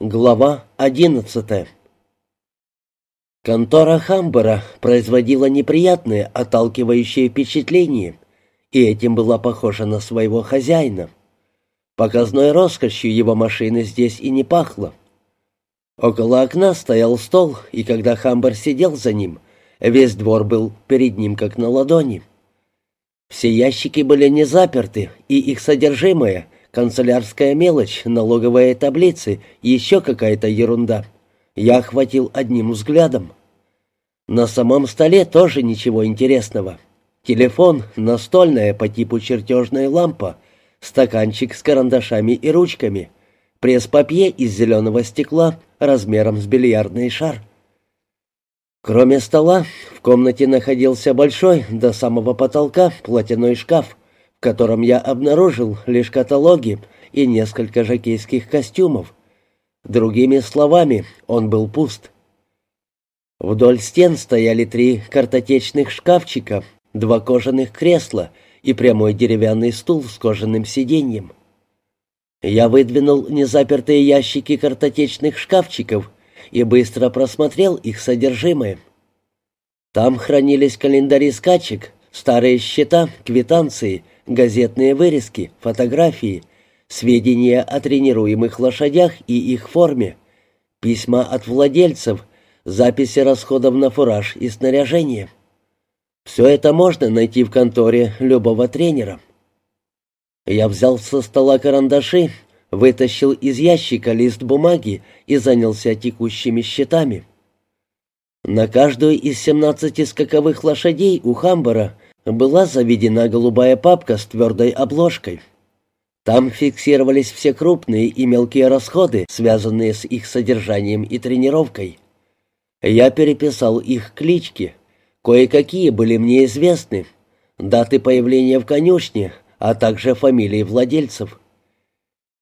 Глава одиннадцатая Контора Хамбера производила неприятное, отталкивающее впечатление, и этим была похожа на своего хозяина. Показной роскошью его машины здесь и не пахло. Около окна стоял стол, и когда Хамбер сидел за ним, весь двор был перед ним как на ладони. Все ящики были не заперты, и их содержимое — канцелярская мелочь, налоговые таблицы, еще какая-то ерунда. Я охватил одним взглядом. На самом столе тоже ничего интересного. Телефон, настольная по типу чертежная лампа, стаканчик с карандашами и ручками, пресс-папье из зеленого стекла размером с бильярдный шар. Кроме стола, в комнате находился большой до самого потолка платяной шкаф, в котором я обнаружил лишь каталоги и несколько жакейских костюмов. Другими словами, он был пуст. Вдоль стен стояли три картотечных шкафчика, два кожаных кресла и прямой деревянный стул с кожаным сиденьем. Я выдвинул незапертые ящики картотечных шкафчиков и быстро просмотрел их содержимое. Там хранились календари скачек, старые счета, квитанции — газетные вырезки, фотографии, сведения о тренируемых лошадях и их форме, письма от владельцев, записи расходов на фураж и снаряжение. Все это можно найти в конторе любого тренера. Я взял со стола карандаши, вытащил из ящика лист бумаги и занялся текущими счетами. На каждую из 17 скаковых лошадей у Хамбара была заведена голубая папка с твердой обложкой. Там фиксировались все крупные и мелкие расходы, связанные с их содержанием и тренировкой. Я переписал их клички. Кое-какие были мне известны. Даты появления в конюшне, а также фамилии владельцев.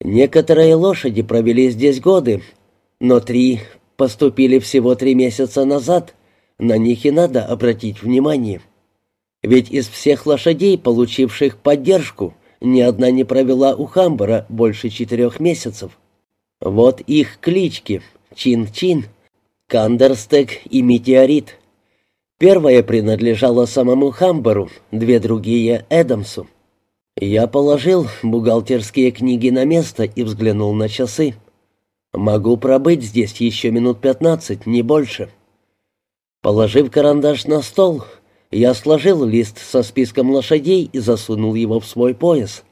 Некоторые лошади провели здесь годы, но три поступили всего три месяца назад. На них и надо обратить внимание. Ведь из всех лошадей, получивших поддержку, ни одна не провела у Хамбара больше четырех месяцев. Вот их клички — Чин-Чин, Кандерстек и Метеорит. Первая принадлежала самому Хамбару, две другие — Эдамсу. Я положил бухгалтерские книги на место и взглянул на часы. Могу пробыть здесь еще минут пятнадцать, не больше. Положив карандаш на стол, я сложил лист со списком лошадей и засунул его в свой пояс.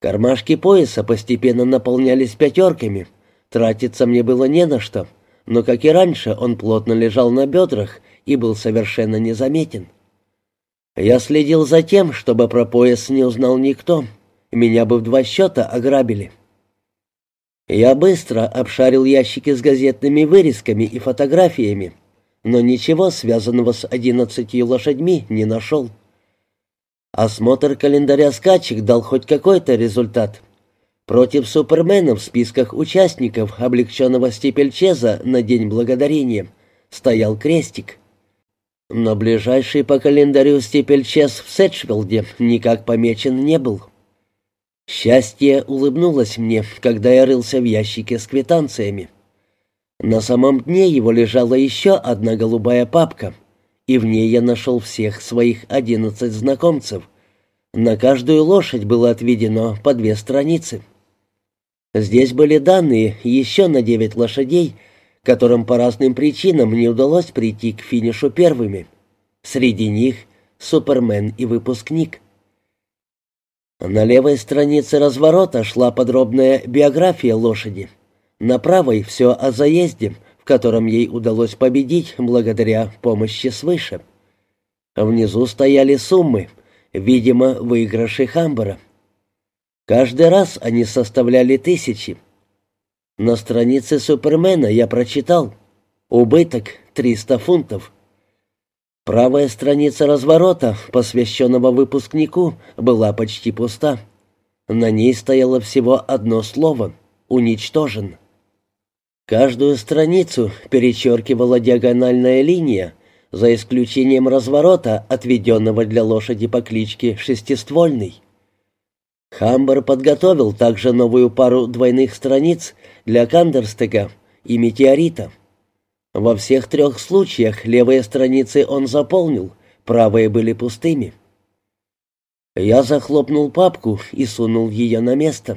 Кармашки пояса постепенно наполнялись пятерками. Тратиться мне было не на что, но, как и раньше, он плотно лежал на бедрах и был совершенно незаметен. Я следил за тем, чтобы про пояс не узнал никто. Меня бы в два счета ограбили. Я быстро обшарил ящики с газетными вырезками и фотографиями но ничего связанного с одиннадцатью лошадьми не нашел. Осмотр календаря скачек дал хоть какой-то результат. Против Супермена в списках участников облегченного степельчеза на День Благодарения стоял крестик. Но ближайший по календарю степельчез в Сетчвилде никак помечен не был. Счастье улыбнулось мне, когда я рылся в ящике с квитанциями. На самом дне его лежала еще одна голубая папка, и в ней я нашел всех своих одиннадцать знакомцев. На каждую лошадь было отведено по две страницы. Здесь были данные еще на девять лошадей, которым по разным причинам не удалось прийти к финишу первыми. Среди них Супермен и выпускник. На левой странице разворота шла подробная биография лошади. На правой все о заезде, в котором ей удалось победить благодаря помощи свыше. Внизу стояли суммы, видимо, выигрыши Хамбера. Каждый раз они составляли тысячи. На странице Супермена я прочитал «Убыток 300 фунтов». Правая страница разворота, посвященного выпускнику, была почти пуста. На ней стояло всего одно слово «Уничтожен». Каждую страницу перечеркивала диагональная линия, за исключением разворота, отведенного для лошади по кличке Шестиствольный. Хамбер подготовил также новую пару двойных страниц для Кандерстега и Метеорита. Во всех трех случаях левые страницы он заполнил, правые были пустыми. Я захлопнул папку и сунул ее на место.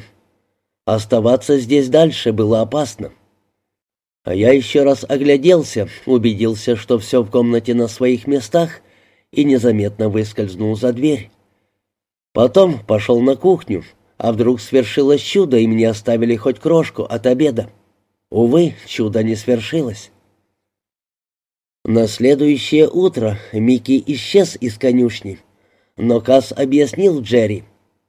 Оставаться здесь дальше было опасно. А я еще раз огляделся, убедился, что все в комнате на своих местах, и незаметно выскользнул за дверь. Потом пошел на кухню, а вдруг свершилось чудо, и мне оставили хоть крошку от обеда. Увы, чудо не свершилось. На следующее утро Микки исчез из конюшни, но Касс объяснил Джерри.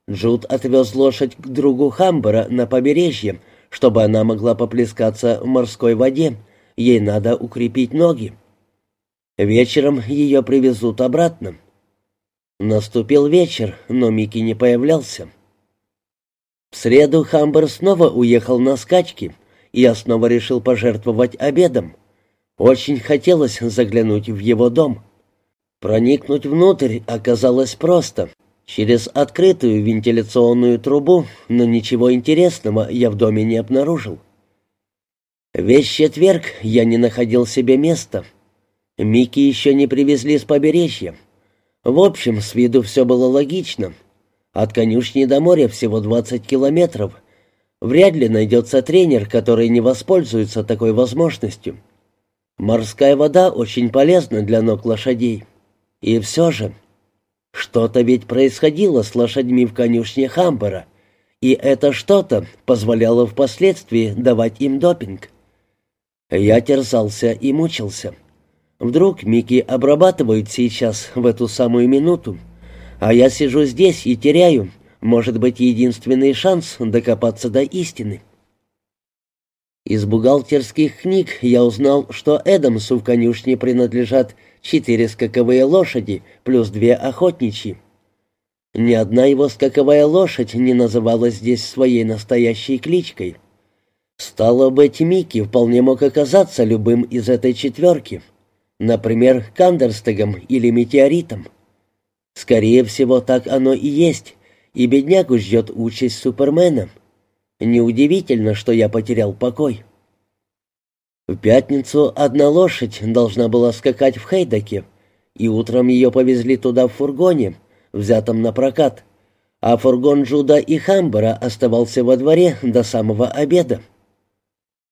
Джуд отвез лошадь к другу Хамбера на побережье, чтобы она могла поплескаться в морской воде. Ей надо укрепить ноги. Вечером ее привезут обратно. Наступил вечер, но Микки не появлялся. В среду Хамбер снова уехал на скачки, и я снова решил пожертвовать обедом. Очень хотелось заглянуть в его дом. Проникнуть внутрь оказалось просто. Через открытую вентиляционную трубу, но ничего интересного я в доме не обнаружил. Весь четверг я не находил себе места. Микки еще не привезли с побережья. В общем, с виду все было логично. От конюшни до моря всего 20 километров. Вряд ли найдется тренер, который не воспользуется такой возможностью. Морская вода очень полезна для ног лошадей. И все же... Что-то ведь происходило с лошадьми в конюшне Хамбера, и это что-то позволяло впоследствии давать им допинг. Я терзался и мучился. Вдруг Микки обрабатывают сейчас, в эту самую минуту, а я сижу здесь и теряю, может быть, единственный шанс докопаться до истины. Из бухгалтерских книг я узнал, что Эдамсу в конюшне принадлежат четыре скаковые лошади плюс две охотничьи. Ни одна его скаковая лошадь не называлась здесь своей настоящей кличкой. Стало быть, Микки вполне мог оказаться любым из этой четверки, например, Кандерстегом или Метеоритом. Скорее всего, так оно и есть, и беднягу ждет участь Супермена — Неудивительно, что я потерял покой. В пятницу одна лошадь должна была скакать в Хейдаке, и утром ее повезли туда в фургоне, взятом на прокат, а фургон Джуда и Хамбера оставался во дворе до самого обеда.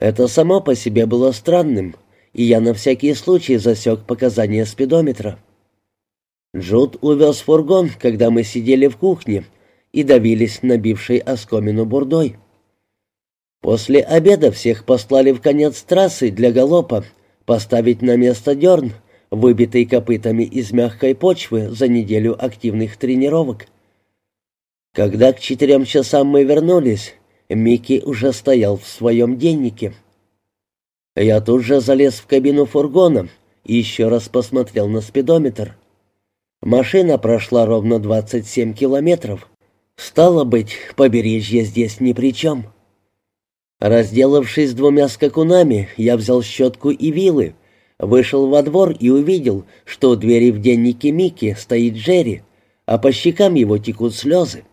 Это само по себе было странным, и я на всякий случай засек показания спидометра. Джуд увез фургон, когда мы сидели в кухне и давились набившей оскомину бурдой. После обеда всех послали в конец трассы для галопа, поставить на место дерн, выбитый копытами из мягкой почвы за неделю активных тренировок. Когда к четырем часам мы вернулись, Микки уже стоял в своем деннике. Я тут же залез в кабину фургона и еще раз посмотрел на спидометр. Машина прошла ровно 27 километров. Стало быть, побережье здесь ни при чем. Разделавшись двумя скакунами, я взял щетку и вилы, вышел во двор и увидел, что у двери в деннике Микки стоит Джерри, а по щекам его текут слезы.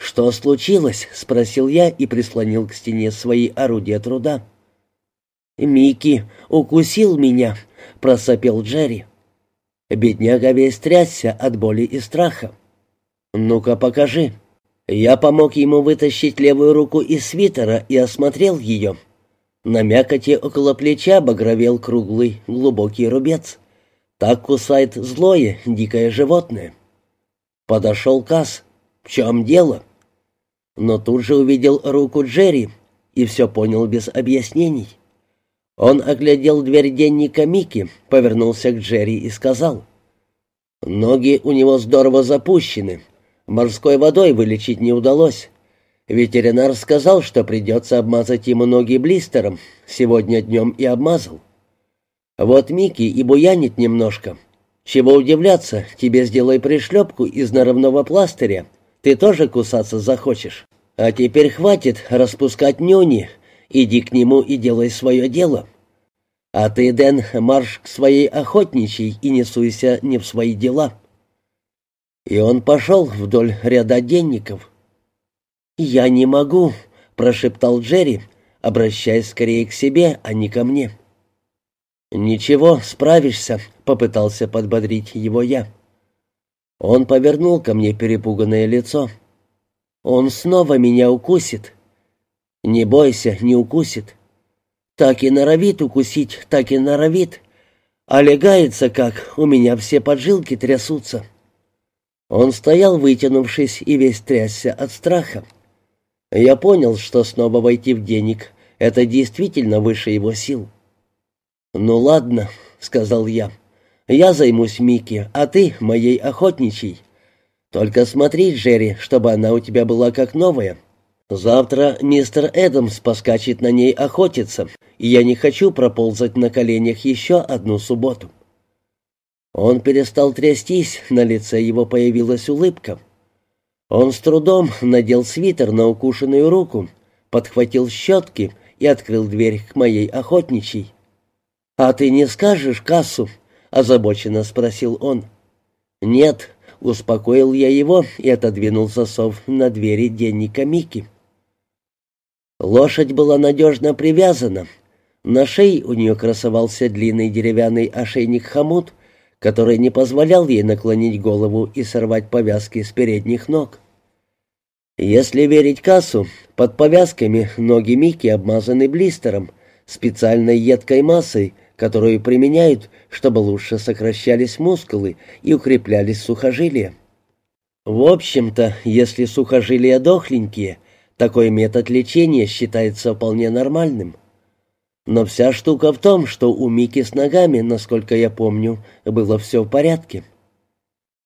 «Что случилось?» — спросил я и прислонил к стене свои орудия труда. «Микки укусил меня», — просопел Джерри. Бедняга весь трясся от боли и страха. «Ну-ка, покажи». Я помог ему вытащить левую руку из свитера и осмотрел ее. На мякоти около плеча багровел круглый, глубокий рубец. Так кусает злое, дикое животное. Подошел Касс. «В чем дело?» Но тут же увидел руку Джерри и все понял без объяснений. Он оглядел дверь денника Мики, повернулся к Джерри и сказал. «Ноги у него здорово запущены, Морской водой вылечить не удалось. Ветеринар сказал, что придется обмазать ему ноги блистером. Сегодня днем и обмазал. Вот Микки и буянит немножко. Чего удивляться, тебе сделай пришлепку из наровного пластыря. Ты тоже кусаться захочешь. А теперь хватит распускать нюни. Иди к нему и делай свое дело. А ты, Дэн, марш к своей охотничьей и не суйся не в свои дела». И он пошел вдоль ряда денников. «Я не могу», — прошептал Джерри, обращаясь скорее к себе, а не ко мне. «Ничего, справишься», — попытался подбодрить его я. Он повернул ко мне перепуганное лицо. «Он снова меня укусит». «Не бойся, не укусит. Так и норовит укусить, так и норовит. А легается как, у меня все поджилки трясутся». Он стоял, вытянувшись, и весь трясся от страха. Я понял, что снова войти в денег — это действительно выше его сил. «Ну ладно», — сказал я, — «я займусь Микки, а ты моей охотничьей. Только смотри, Джерри, чтобы она у тебя была как новая. Завтра мистер Эдамс поскачет на ней охотиться, и я не хочу проползать на коленях еще одну субботу». Он перестал трястись, на лице его появилась улыбка. Он с трудом надел свитер на укушенную руку, подхватил щетки и открыл дверь к моей охотничьей. «А ты не скажешь кассу?» — озабоченно спросил он. «Нет», — успокоил я его и отодвинул засов на двери денника Мики. Лошадь была надежно привязана. На шее у нее красовался длинный деревянный ошейник-хомут, который не позволял ей наклонить голову и сорвать повязки с передних ног. Если верить кассу, под повязками ноги Мики обмазаны блистером, специальной едкой массой, которую применяют, чтобы лучше сокращались мускулы и укреплялись сухожилия. В общем-то, если сухожилия дохленькие, такой метод лечения считается вполне нормальным. Но вся штука в том, что у Мики с ногами, насколько я помню, было все в порядке.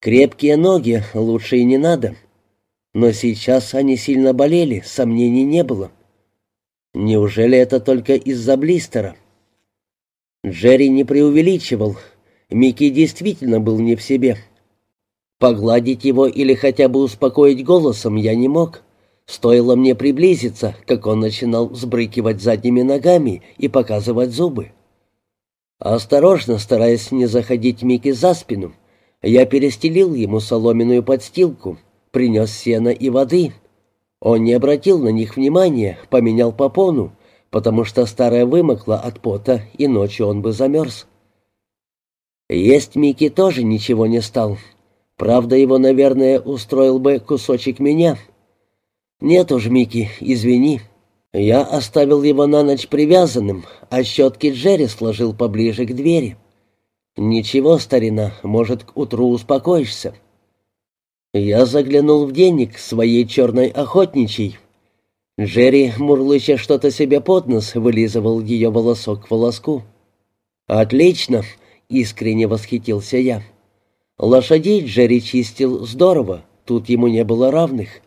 Крепкие ноги лучше и не надо. Но сейчас они сильно болели, сомнений не было. Неужели это только из-за блистера? Джерри не преувеличивал. Микки действительно был не в себе. Погладить его или хотя бы успокоить голосом я не мог. Стоило мне приблизиться, как он начинал взбрыкивать задними ногами и показывать зубы. Осторожно, стараясь не заходить Микки за спину, я перестелил ему соломенную подстилку, принес сена и воды. Он не обратил на них внимания, поменял попону, потому что старая вымокла от пота, и ночью он бы замерз. Есть Микки тоже ничего не стал. Правда, его, наверное, устроил бы кусочек меня. Нет уж, Микки, извини. Я оставил его на ночь привязанным, а щетки Джерри сложил поближе к двери. Ничего, старина, может, к утру успокоишься. Я заглянул в денег своей черной охотничьей, Джерри, мурлыча что-то себе под нос, вылизывал ее волосок к волоску. «Отлично!» — искренне восхитился я. Лошадей Джерри чистил здорово, тут ему не было равных.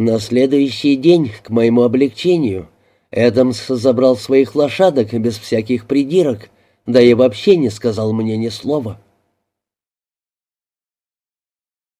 На следующий день, к моему облегчению, Эдамс забрал своих лошадок без всяких придирок, да и вообще не сказал мне ни слова.